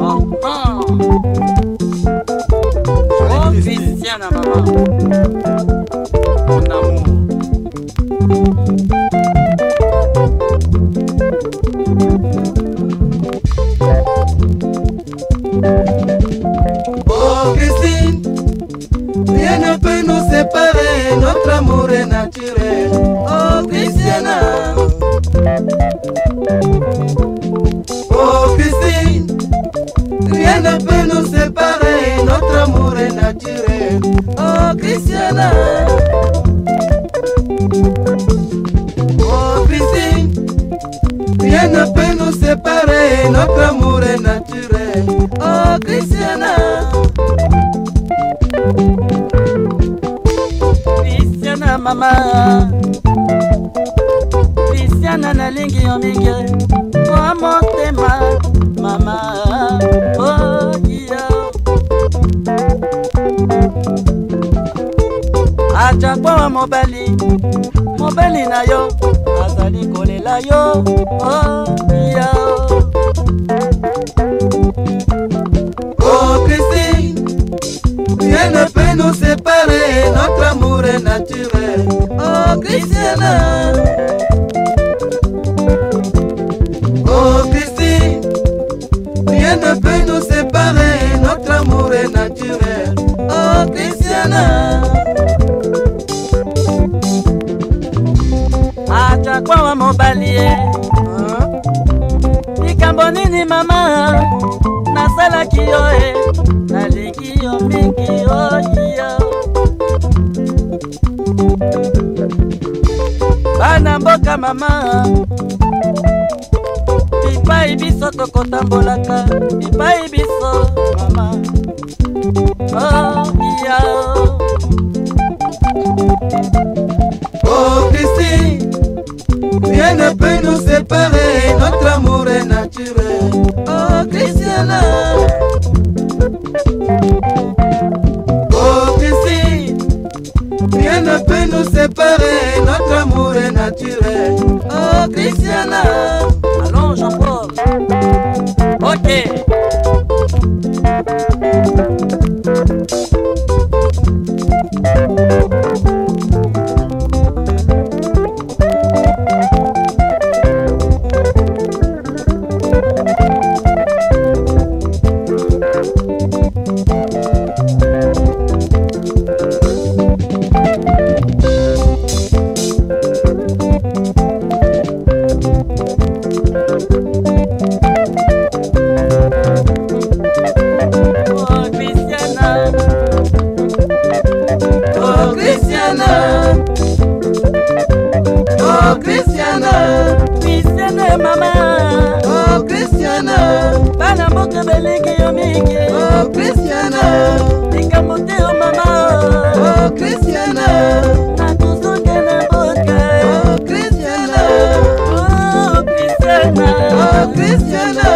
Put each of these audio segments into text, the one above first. Oh. Oh, Christiana, maman. Oh piscine, rien ne peut nous séparer, notre amour est naturel. Oh Christiana. Oh piscine, rien ne peut nous séparer, notre amour est naturel. Oh Christiana. Christiana maman. nga nalingi yo mingi po motema mama okiya ajakwa wa mobali mobali na yo azali kolela yo okiya oh, Rien ne peut nous séparer, notre amour est naturel. Oh Christiana. kolinga kwawa mobali ye likambo nini mama nasalaki yo e nalingi yo mingi oyiyo bana mboka mama bipai biso tokotambolaka bipai biso mama oyiyo oh, Rien ne peut nous séparer, notre amour est naturel. Oh Christiana. Oh Christine. Rien ne peut nous séparer, notre amour est naturel. Oh Christiana. Allons, Jean-Paul. Ok. kristiane mama o kristiane bana mboka balingi yo mingi o kristiane likambo te yo mama o kristiane nakozoke na mboka o kristiane o kristiane o kristiane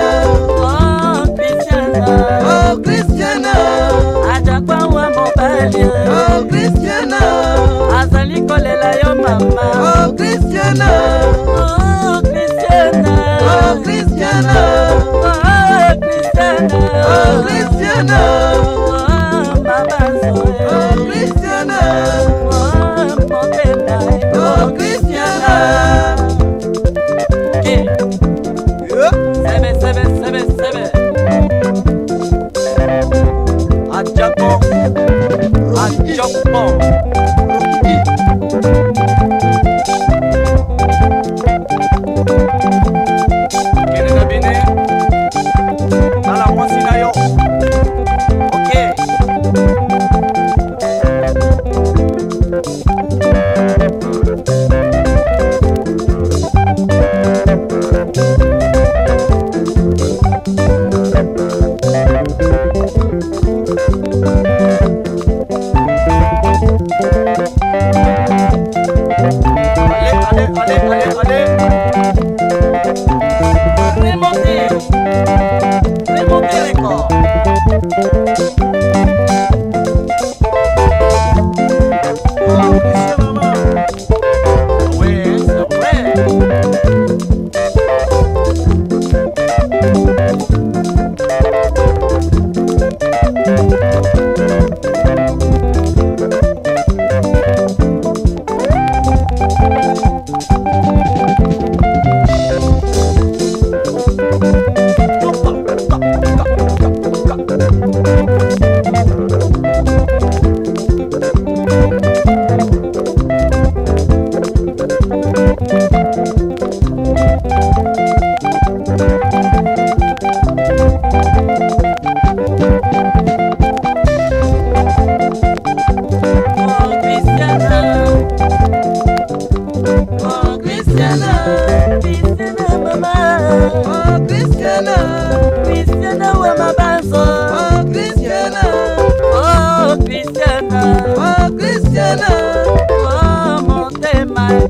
o kristiane o kristiane ajakwa wa mobali o kristiane azali kolela yo mama o kristiane Oh, Christiana. Oh, Baba Oh, Christiana. Oh, Mopenda. Oh, Christiana.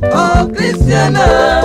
oh cristiana.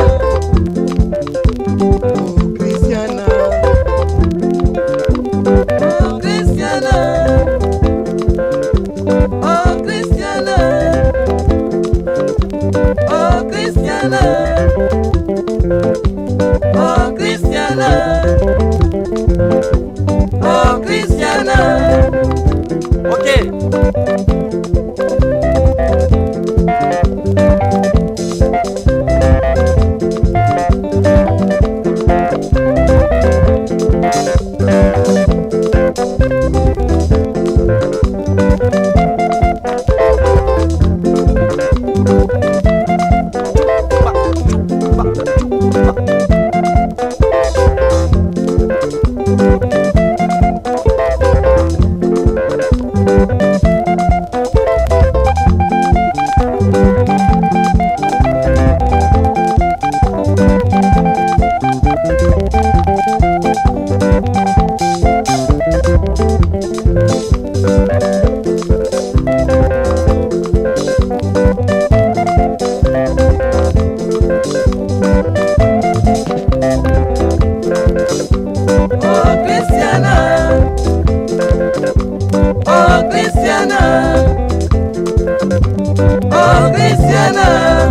Oh, Christiana.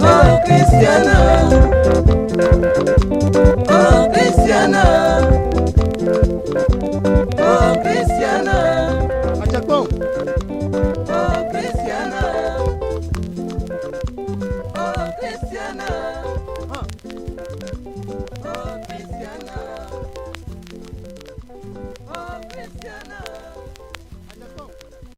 Oh, Christiana.